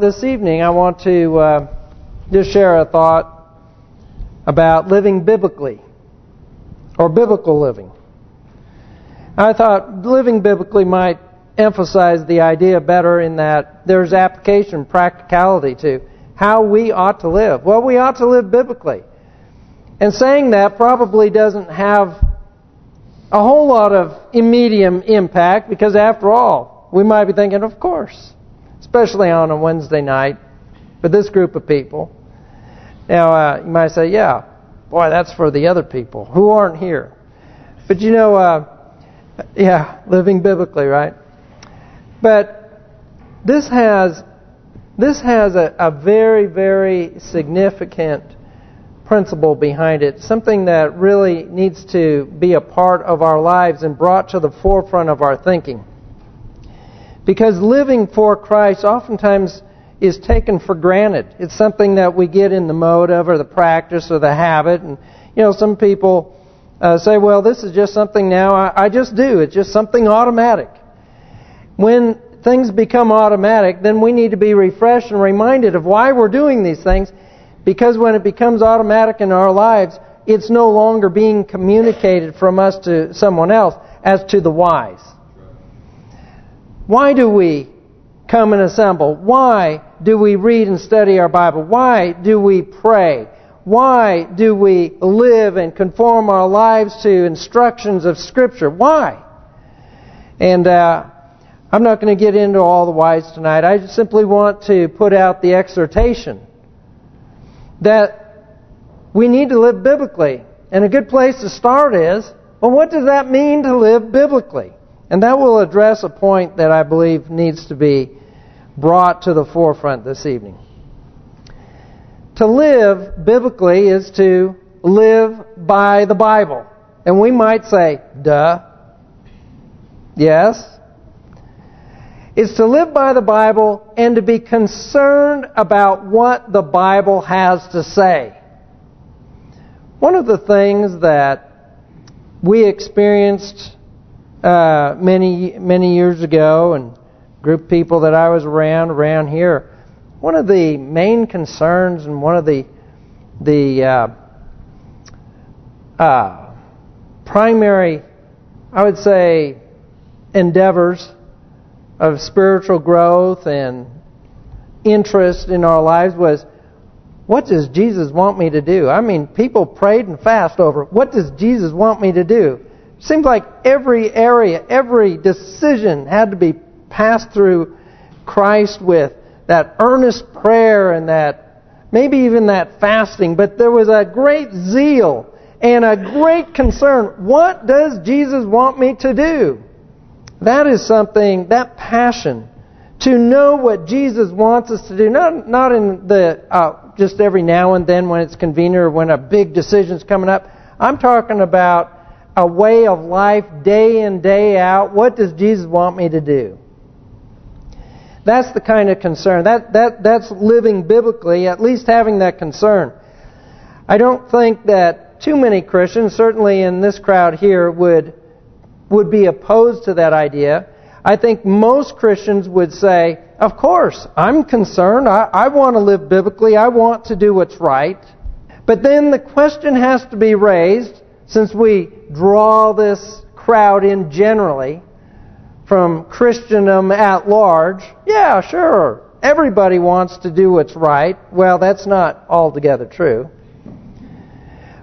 This evening I want to uh, just share a thought about living biblically or biblical living. I thought living biblically might emphasize the idea better in that there's application, practicality to how we ought to live. Well, we ought to live biblically. And saying that probably doesn't have a whole lot of immediate impact because after all, we might be thinking, of course, especially on a Wednesday night, for this group of people. Now, uh, you might say, yeah, boy, that's for the other people who aren't here. But you know, uh, yeah, living biblically, right? But this has this has a, a very, very significant principle behind it, something that really needs to be a part of our lives and brought to the forefront of our thinking. Because living for Christ oftentimes is taken for granted. It's something that we get in the mode of or the practice or the habit. And, you know, some people uh, say, well, this is just something now I, I just do. It's just something automatic. When things become automatic, then we need to be refreshed and reminded of why we're doing these things. Because when it becomes automatic in our lives, it's no longer being communicated from us to someone else as to the whys. Why do we come and assemble? Why do we read and study our Bible? Why do we pray? Why do we live and conform our lives to instructions of Scripture? Why? And uh, I'm not going to get into all the whys tonight. I simply want to put out the exhortation that we need to live biblically. And a good place to start is, well, what does that mean to live biblically? And that will address a point that I believe needs to be brought to the forefront this evening. To live biblically is to live by the Bible. And we might say, duh. Yes. It's to live by the Bible and to be concerned about what the Bible has to say. One of the things that we experienced uh, many many years ago, and group of people that I was around around here. One of the main concerns and one of the the uh, uh, primary, I would say, endeavors of spiritual growth and interest in our lives was, what does Jesus want me to do? I mean, people prayed and fast over, what does Jesus want me to do? Seems like every area, every decision had to be passed through Christ with that earnest prayer and that maybe even that fasting. But there was a great zeal and a great concern. What does Jesus want me to do? That is something, that passion, to know what Jesus wants us to do. Not not in the uh, just every now and then when it's convenient or when a big decision's coming up. I'm talking about a way of life day in, day out. What does Jesus want me to do? That's the kind of concern. That that That's living biblically, at least having that concern. I don't think that too many Christians, certainly in this crowd here, would would be opposed to that idea. I think most Christians would say, of course, I'm concerned. I, I want to live biblically. I want to do what's right. But then the question has to be raised, since we draw this crowd in generally from Christendom at large, yeah, sure, everybody wants to do what's right. Well, that's not altogether true.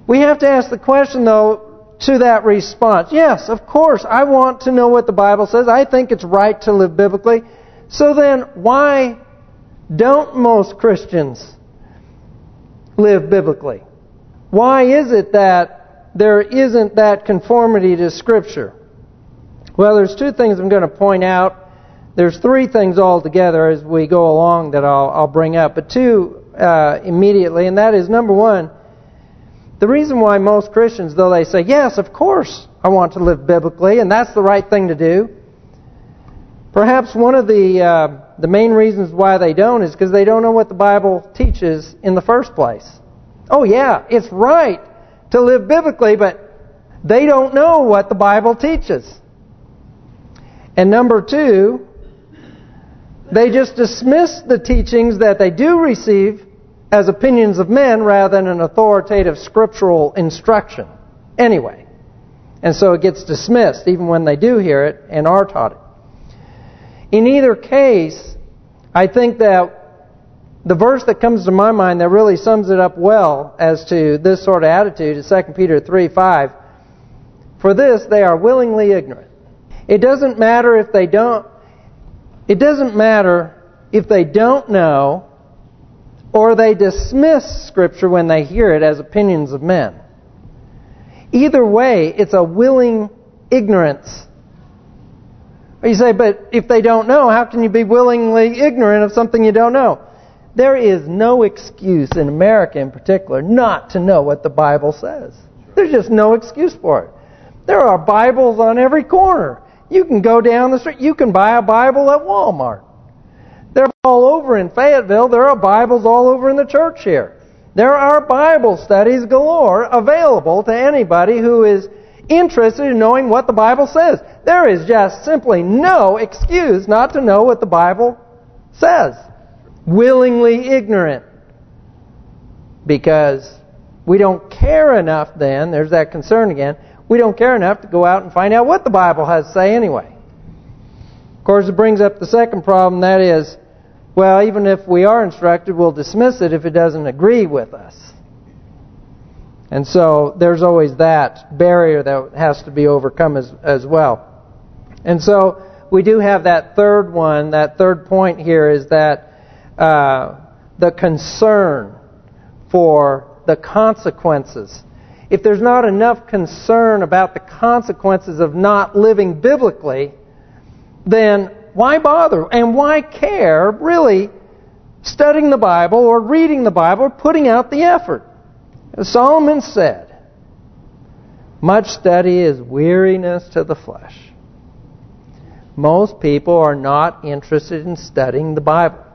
We have to ask the question, though, to that response. Yes, of course, I want to know what the Bible says. I think it's right to live biblically. So then, why don't most Christians live biblically? Why is it that there isn't that conformity to Scripture? Well, there's two things I'm going to point out. There's three things altogether as we go along that I'll, I'll bring up, but two uh, immediately, and that is, number one, the reason why most Christians, though they say, yes, of course, I want to live biblically, and that's the right thing to do, perhaps one of the uh, the main reasons why they don't is because they don't know what the Bible teaches in the first place. Oh yeah, it's right to live biblically, but they don't know what the Bible teaches. And number two, They just dismiss the teachings that they do receive as opinions of men rather than an authoritative scriptural instruction. Anyway. And so it gets dismissed even when they do hear it and are taught it. In either case, I think that the verse that comes to my mind that really sums it up well as to this sort of attitude is 2 Peter 3, 5. For this they are willingly ignorant. It doesn't matter if they don't it doesn't matter if they don't know or they dismiss Scripture when they hear it as opinions of men. Either way, it's a willing ignorance. You say, but if they don't know, how can you be willingly ignorant of something you don't know? There is no excuse, in America in particular, not to know what the Bible says. There's just no excuse for it. There are Bibles on every corner. You can go down the street. You can buy a Bible at Walmart. They're all over in Fayetteville. There are Bibles all over in the church here. There are Bible studies galore available to anybody who is interested in knowing what the Bible says. There is just simply no excuse not to know what the Bible says. Willingly ignorant. Because we don't care enough then, there's that concern again, we don't care enough to go out and find out what the Bible has to say anyway. Of course, it brings up the second problem, that is, well, even if we are instructed, we'll dismiss it if it doesn't agree with us. And so there's always that barrier that has to be overcome as, as well. And so we do have that third one, that third point here is that uh, the concern for the consequences if there's not enough concern about the consequences of not living biblically, then why bother? And why care, really, studying the Bible or reading the Bible or putting out the effort? As Solomon said, much study is weariness to the flesh. Most people are not interested in studying the Bible.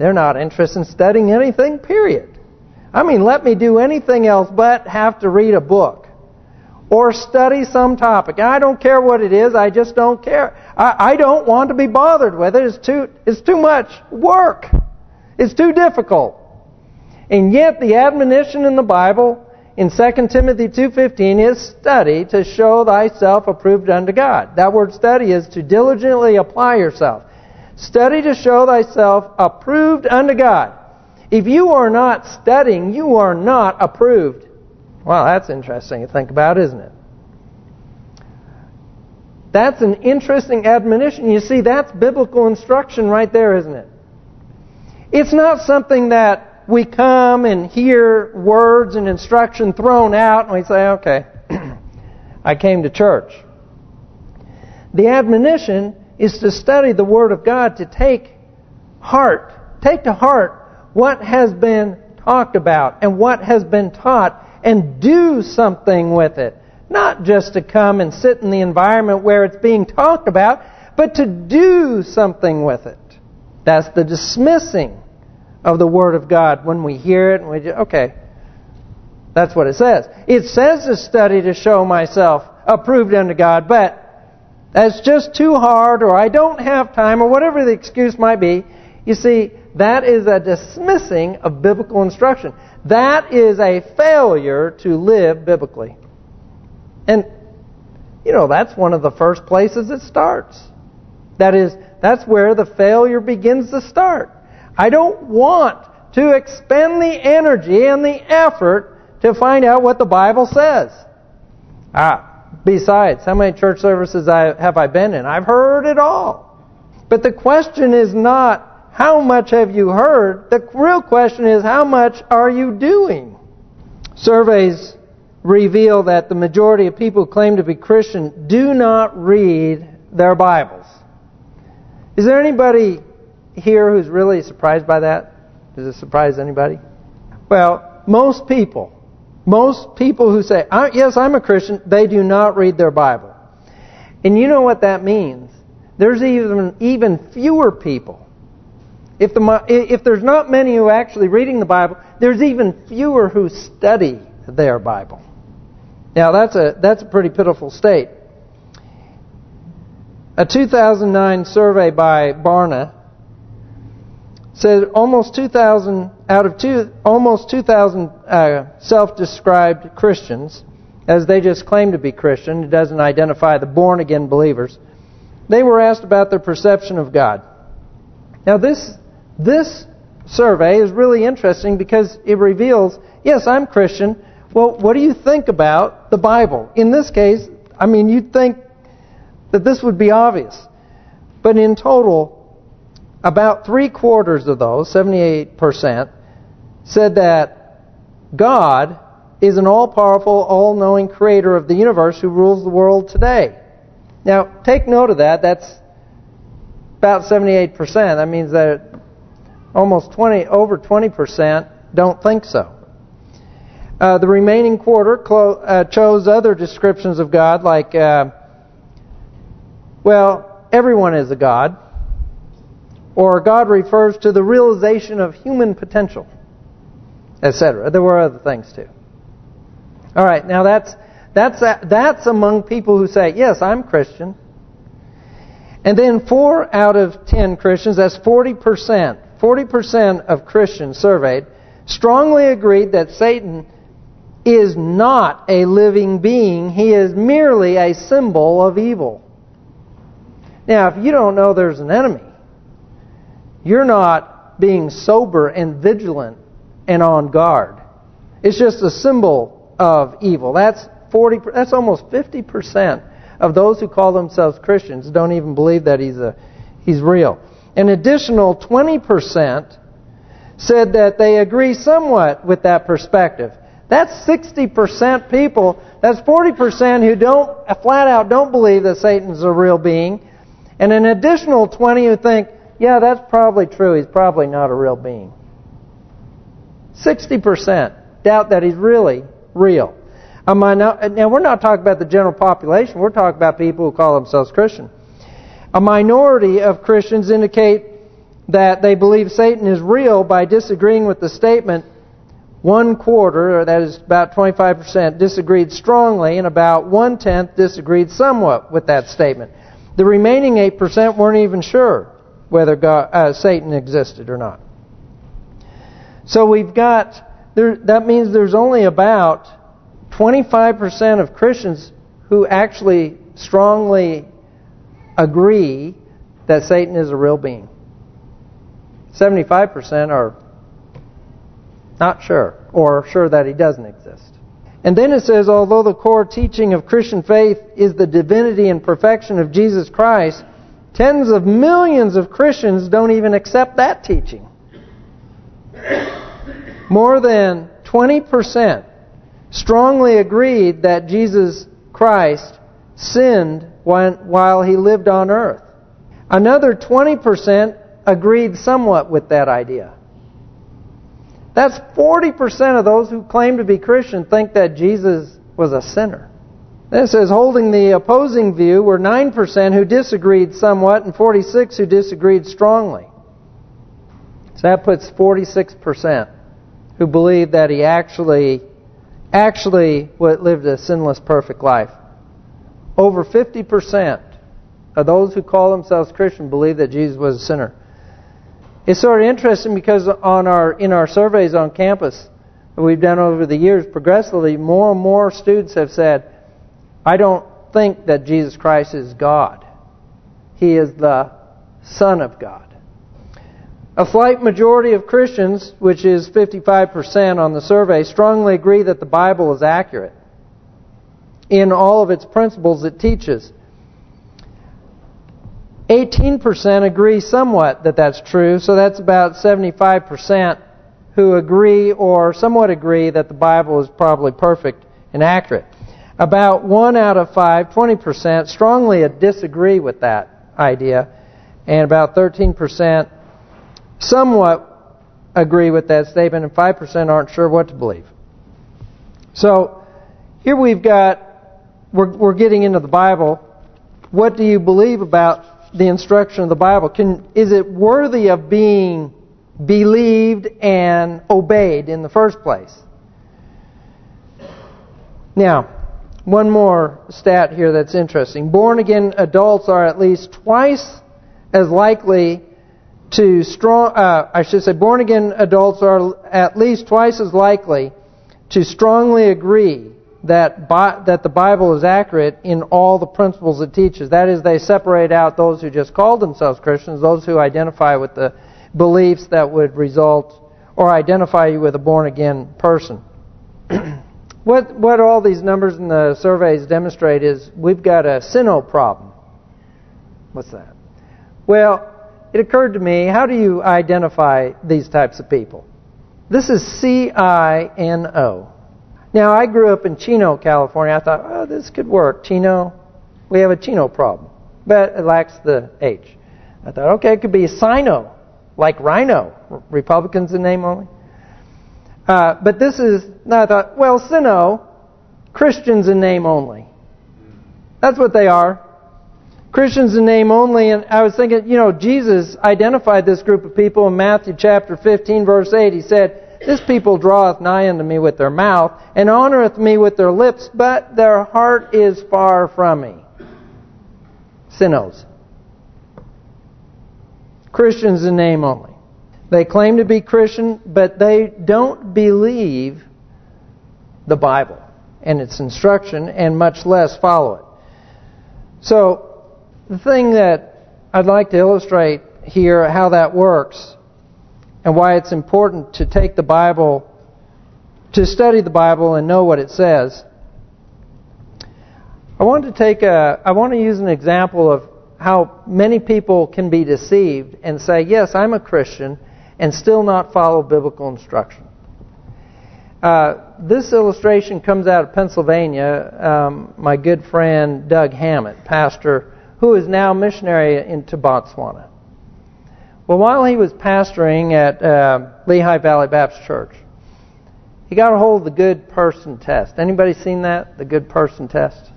They're not interested in studying anything, period. I mean, let me do anything else but have to read a book or study some topic. I don't care what it is. I just don't care. I, I don't want to be bothered with it. It's too, it's too much work. It's too difficult. And yet the admonition in the Bible in 2 Timothy 2.15 is study to show thyself approved unto God. That word study is to diligently apply yourself. Study to show thyself approved unto God. If you are not studying, you are not approved. Well, that's interesting to think about, isn't it? That's an interesting admonition. You see, that's biblical instruction right there, isn't it? It's not something that we come and hear words and instruction thrown out and we say, okay, I came to church. The admonition is to study the Word of God, to take heart, take to heart what has been talked about and what has been taught and do something with it. Not just to come and sit in the environment where it's being talked about, but to do something with it. That's the dismissing of the Word of God when we hear it and we just, okay, that's what it says. It says to study to show myself approved unto God, but that's just too hard or I don't have time or whatever the excuse might be. You see, that is a dismissing of biblical instruction. That is a failure to live biblically. And, you know, that's one of the first places it starts. That is, that's where the failure begins to start. I don't want to expend the energy and the effort to find out what the Bible says. Ah, besides, how many church services I, have I been in? I've heard it all. But the question is not how much have you heard? The real question is, how much are you doing? Surveys reveal that the majority of people who claim to be Christian do not read their Bibles. Is there anybody here who's really surprised by that? Does it surprise anybody? Well, most people, most people who say, yes, I'm a Christian, they do not read their Bible. And you know what that means? There's even even fewer people if, the, if there's not many who are actually reading the Bible, there's even fewer who study their Bible. Now that's a that's a pretty pitiful state. A 2009 survey by Barna said almost 2,000 out of two, almost 2,000 uh, self-described Christians, as they just claim to be Christian, it doesn't identify the born-again believers, they were asked about their perception of God. Now this this survey is really interesting because it reveals, yes, I'm Christian. Well, what do you think about the Bible? In this case, I mean, you'd think that this would be obvious. But in total, about three-quarters of those, 78%, said that God is an all-powerful, all-knowing creator of the universe who rules the world today. Now, take note of that. That's about 78%. That means that almost 20, over 20% don't think so. Uh, the remaining quarter uh, chose other descriptions of God, like, uh, well, everyone is a God, or God refers to the realization of human potential, etc. There were other things too. All right, now that's that's that's among people who say, yes, I'm Christian. And then four out of ten Christians, that's 40%, 40% of Christians surveyed, strongly agreed that Satan is not a living being. He is merely a symbol of evil. Now, if you don't know there's an enemy, you're not being sober and vigilant and on guard. It's just a symbol of evil. That's 40. That's almost 50 percent of those who call themselves Christians don't even believe that he's a he's real. An additional 20% said that they agree somewhat with that perspective. That's 60% people. That's 40% who don't flat out don't believe that Satan's a real being. And an additional 20 who think, yeah, that's probably true. He's probably not a real being. 60% doubt that he's really real. Now, we're not talking about the general population. We're talking about people who call themselves Christian. A minority of Christians indicate that they believe Satan is real by disagreeing with the statement. One quarter, or that is about 25%, disagreed strongly, and about one-tenth disagreed somewhat with that statement. The remaining 8% weren't even sure whether God, uh, Satan existed or not. So we've got, there, that means there's only about 25% of Christians who actually strongly agree that Satan is a real being. 75% are not sure, or sure that he doesn't exist. And then it says, although the core teaching of Christian faith is the divinity and perfection of Jesus Christ, tens of millions of Christians don't even accept that teaching. More than 20% strongly agreed that Jesus Christ sinned while he lived on earth. Another 20% agreed somewhat with that idea. That's 40% of those who claim to be Christian think that Jesus was a sinner. Then it says, holding the opposing view were 9% who disagreed somewhat and 46 who disagreed strongly. So that puts 46% who believe that he actually actually lived a sinless, perfect life. Over 50% of those who call themselves Christian believe that Jesus was a sinner. It's sort of interesting because on our in our surveys on campus that we've done over the years, progressively more and more students have said, I don't think that Jesus Christ is God. He is the Son of God. A slight majority of Christians, which is 55% on the survey, strongly agree that the Bible is accurate in all of its principles it teaches. 18% agree somewhat that that's true, so that's about 75% who agree or somewhat agree that the Bible is probably perfect and accurate. About one out of five, 20%, strongly disagree with that idea, and about 13% somewhat agree with that statement, and 5% aren't sure what to believe. So, here we've got, we're, we're getting into the Bible. What do you believe about the instruction of the Bible? Can Is it worthy of being believed and obeyed in the first place? Now, one more stat here that's interesting. Born-again adults are at least twice as likely to strong, uh, I should say, born again adults are at least twice as likely to strongly agree that that the Bible is accurate in all the principles it teaches. That is, they separate out those who just call themselves Christians, those who identify with the beliefs that would result or identify you with a born-again person. what what all these numbers in the surveys demonstrate is we've got a sino problem. What's that? Well, it occurred to me, how do you identify these types of people? This is C-I-N-O. Now, I grew up in Chino, California. I thought, oh, this could work. Chino, we have a Chino problem. But it lacks the H. I thought, okay, it could be Sino, like Rhino. Republicans in name only. Uh, but this is, I thought, well, Sino, Christians in name only. That's what they are. Christians in name only. And I was thinking, you know, Jesus identified this group of people in Matthew chapter 15, verse 8. He said, this people draweth nigh unto me with their mouth, and honoreth me with their lips, but their heart is far from me. Sinos. Christians in name only. They claim to be Christian, but they don't believe the Bible and its instruction, and much less follow it. So, the thing that I'd like to illustrate here, how that works, and why it's important to take the Bible, to study the Bible and know what it says. I want to take a, I want to use an example of how many people can be deceived and say, yes, I'm a Christian, and still not follow biblical instruction. Uh, this illustration comes out of Pennsylvania. Um, my good friend Doug Hammett, pastor, who is now missionary into Botswana. Well, while he was pastoring at uh, Lehigh Valley Baptist Church, he got a hold of the good person test. Anybody seen that? The good person test?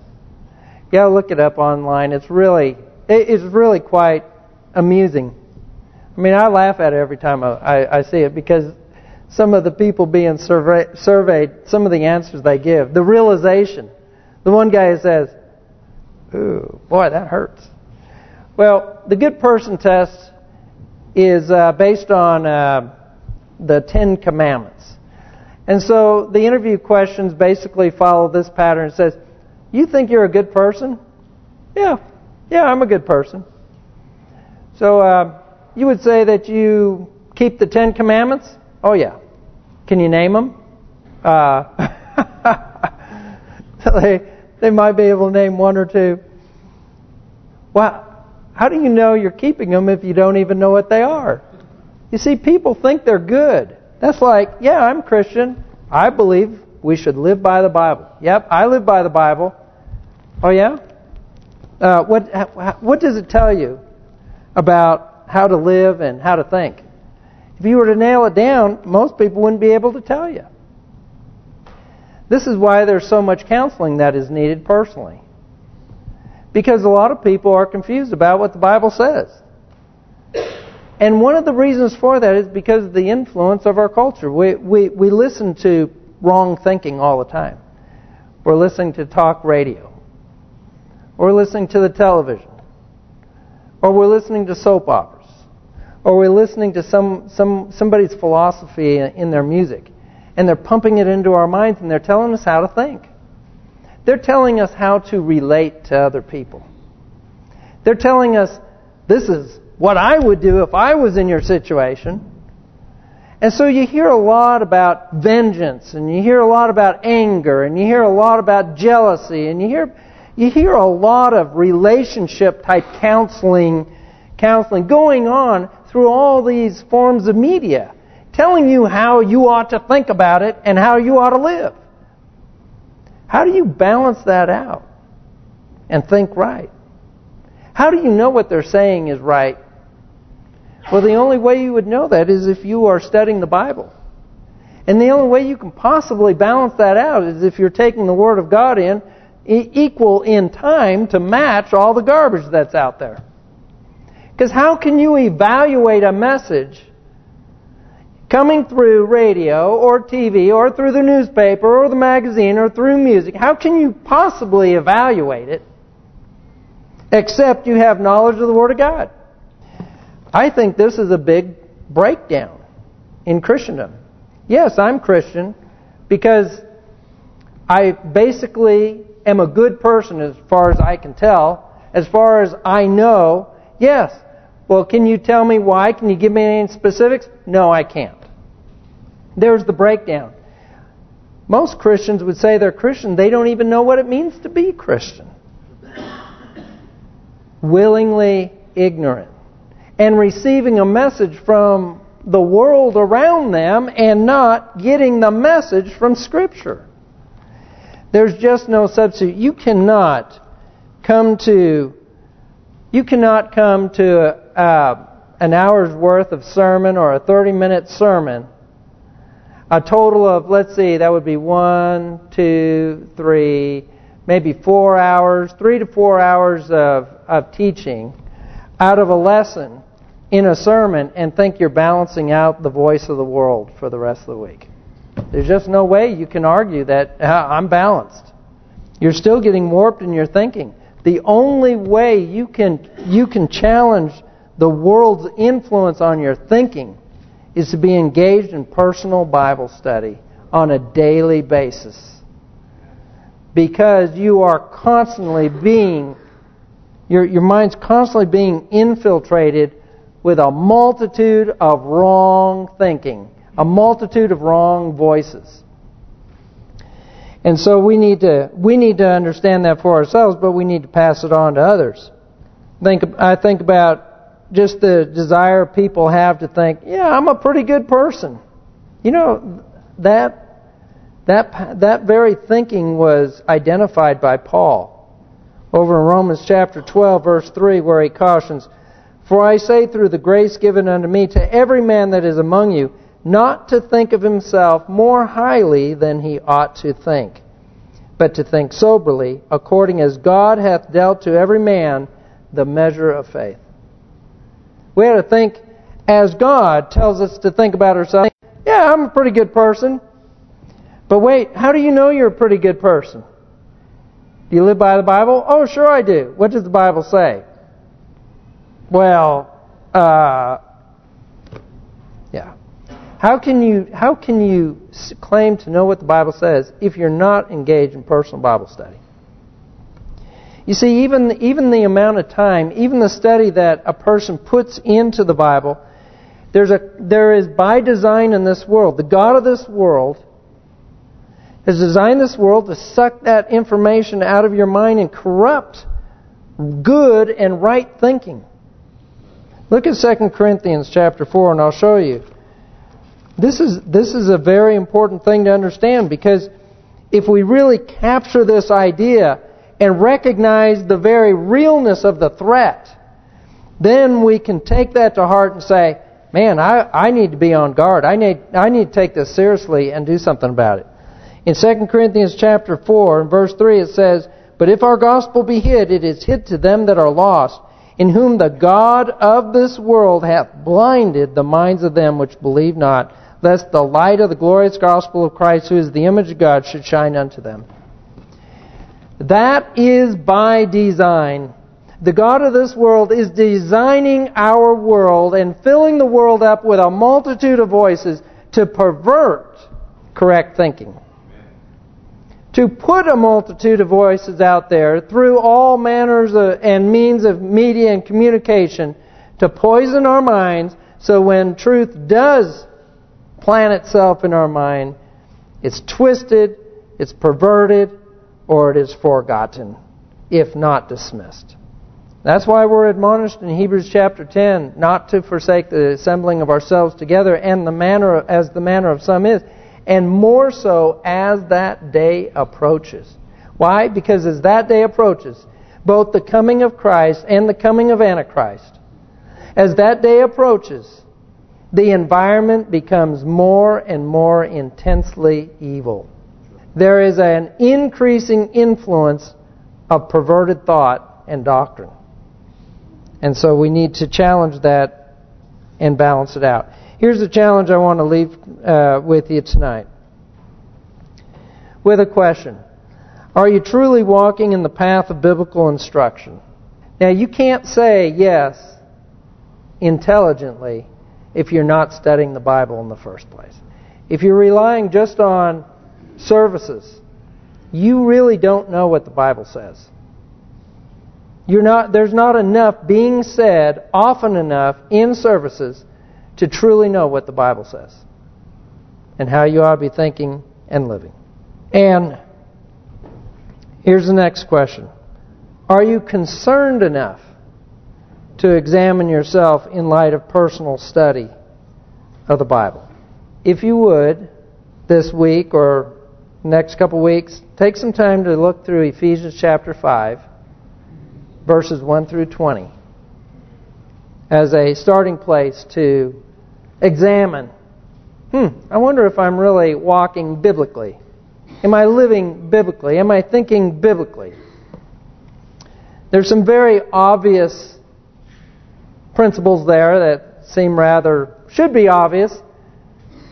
You gotta look it up online. It's really, it's really quite amusing. I mean, I laugh at it every time I, I, see it because some of the people being survey, surveyed, some of the answers they give, the realization. The one guy says, "Ooh, boy, that hurts." Well, the good person test is uh, based on uh, the Ten Commandments. And so the interview questions basically follow this pattern. It says, you think you're a good person? Yeah. Yeah, I'm a good person. So uh, you would say that you keep the Ten Commandments? Oh, yeah. Can you name them? Uh, they, they might be able to name one or two. Well, how do you know you're keeping them if you don't even know what they are? You see, people think they're good. That's like, yeah, I'm Christian. I believe we should live by the Bible. Yep, I live by the Bible. Oh, yeah? Uh, what What does it tell you about how to live and how to think? If you were to nail it down, most people wouldn't be able to tell you. This is why there's so much counseling that is needed personally. Because a lot of people are confused about what the Bible says. And one of the reasons for that is because of the influence of our culture. We, we, we listen to wrong thinking all the time. We're listening to talk radio. We're listening to the television. Or we're listening to soap operas. Or we're listening to some, some somebody's philosophy in their music. And they're pumping it into our minds and they're telling us how to think. They're telling us how to relate to other people. They're telling us, this is what I would do if I was in your situation. And so you hear a lot about vengeance, and you hear a lot about anger, and you hear a lot about jealousy, and you hear you hear a lot of relationship type counseling counseling going on through all these forms of media, telling you how you ought to think about it and how you ought to live. How do you balance that out and think right? How do you know what they're saying is right? Well, the only way you would know that is if you are studying the Bible. And the only way you can possibly balance that out is if you're taking the Word of God in equal in time to match all the garbage that's out there. Because how can you evaluate a message coming through radio or TV or through the newspaper or the magazine or through music, how can you possibly evaluate it except you have knowledge of the Word of God? I think this is a big breakdown in Christendom. Yes, I'm Christian because I basically am a good person as far as I can tell. As far as I know, yes. Well, can you tell me why? Can you give me any specifics? No, I can't. There's the breakdown. Most Christians would say they're Christian. They don't even know what it means to be Christian. Willingly ignorant. And receiving a message from the world around them and not getting the message from Scripture. There's just no substitute. You cannot come to you cannot come to uh, an hour's worth of sermon or a 30-minute sermon a total of, let's see, that would be one, two, three, maybe four hours, three to four hours of, of teaching out of a lesson in a sermon and think you're balancing out the voice of the world for the rest of the week. There's just no way you can argue that uh, I'm balanced. You're still getting warped in your thinking. The only way you can you can challenge the world's influence on your thinking is to be engaged in personal Bible study on a daily basis. Because you are constantly being, your, your mind's constantly being infiltrated with a multitude of wrong thinking, a multitude of wrong voices. And so we need to we need to understand that for ourselves, but we need to pass it on to others. Think I think about just the desire people have to think, yeah, I'm a pretty good person. You know, that that that very thinking was identified by Paul over in Romans chapter 12 verse 3 where he cautions, For I say through the grace given unto me to every man that is among you, not to think of himself more highly than he ought to think, but to think soberly, according as God hath dealt to every man the measure of faith. We have to think as God tells us to think about ourselves. Yeah, I'm a pretty good person. But wait, how do you know you're a pretty good person? Do you live by the Bible? Oh, sure I do. What does the Bible say? Well, uh, yeah. How can you how can you claim to know what the Bible says if you're not engaged in personal Bible study? You see, even even the amount of time, even the study that a person puts into the Bible, there's a there is by design in this world, the God of this world has designed this world to suck that information out of your mind and corrupt good and right thinking. Look at 2 Corinthians chapter 4 and I'll show you. This is this is a very important thing to understand because if we really capture this idea and recognize the very realness of the threat, then we can take that to heart and say, man, I, I need to be on guard. I need I need to take this seriously and do something about it. In 2 Corinthians chapter 4, verse 3, it says, But if our gospel be hid, it is hid to them that are lost, in whom the God of this world hath blinded the minds of them which believe not, lest the light of the glorious gospel of Christ, who is the image of God, should shine unto them. That is by design. The God of this world is designing our world and filling the world up with a multitude of voices to pervert correct thinking. To put a multitude of voices out there through all manners of, and means of media and communication to poison our minds so when truth does plant itself in our mind, it's twisted, it's perverted, or it is forgotten, if not dismissed. That's why we're admonished in Hebrews chapter 10 not to forsake the assembling of ourselves together and the manner as the manner of some is, and more so as that day approaches. Why? Because as that day approaches, both the coming of Christ and the coming of Antichrist, as that day approaches, the environment becomes more and more intensely evil there is an increasing influence of perverted thought and doctrine. And so we need to challenge that and balance it out. Here's the challenge I want to leave uh, with you tonight. With a question. Are you truly walking in the path of biblical instruction? Now, you can't say yes intelligently if you're not studying the Bible in the first place. If you're relying just on services, you really don't know what the Bible says. You're not. There's not enough being said often enough in services to truly know what the Bible says and how you ought to be thinking and living. And here's the next question. Are you concerned enough to examine yourself in light of personal study of the Bible? If you would, this week or next couple weeks, take some time to look through Ephesians chapter 5 verses 1 through 20 as a starting place to examine, hmm, I wonder if I'm really walking biblically. Am I living biblically? Am I thinking biblically? There's some very obvious principles there that seem rather, should be obvious,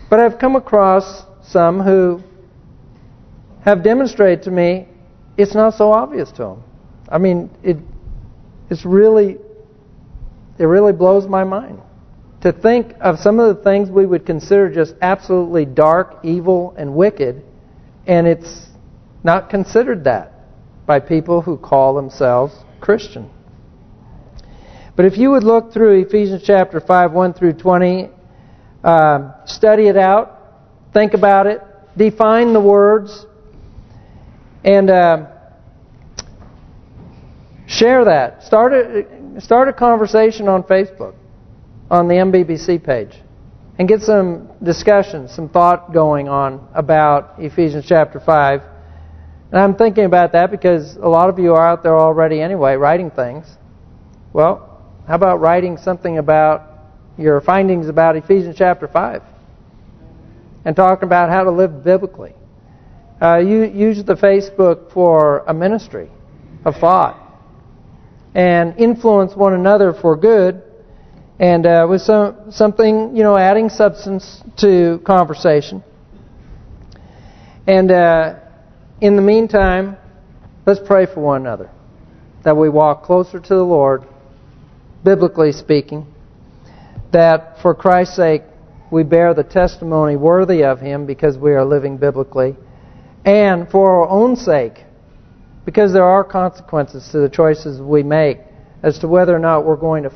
but I've come across some who have demonstrated to me it's not so obvious to them. I mean, it it's really, it really blows my mind. To think of some of the things we would consider just absolutely dark, evil, and wicked, and it's not considered that by people who call themselves Christian. But if you would look through Ephesians chapter 5, 1 through 20, uh, study it out, think about it, define the words, and uh, Share that. Start a, start a conversation on Facebook, on the MBBC page, and get some discussion, some thought going on about Ephesians chapter 5. And I'm thinking about that because a lot of you are out there already anyway, writing things. Well, how about writing something about your findings about Ephesians chapter 5? And talking about how to live biblically. Uh, you use the Facebook for a ministry of thought and influence one another for good and uh, with some something, you know, adding substance to conversation. And uh, in the meantime, let's pray for one another, that we walk closer to the Lord, biblically speaking, that for Christ's sake we bear the testimony worthy of Him because we are living biblically, and for our own sake because there are consequences to the choices we make as to whether or not we're going to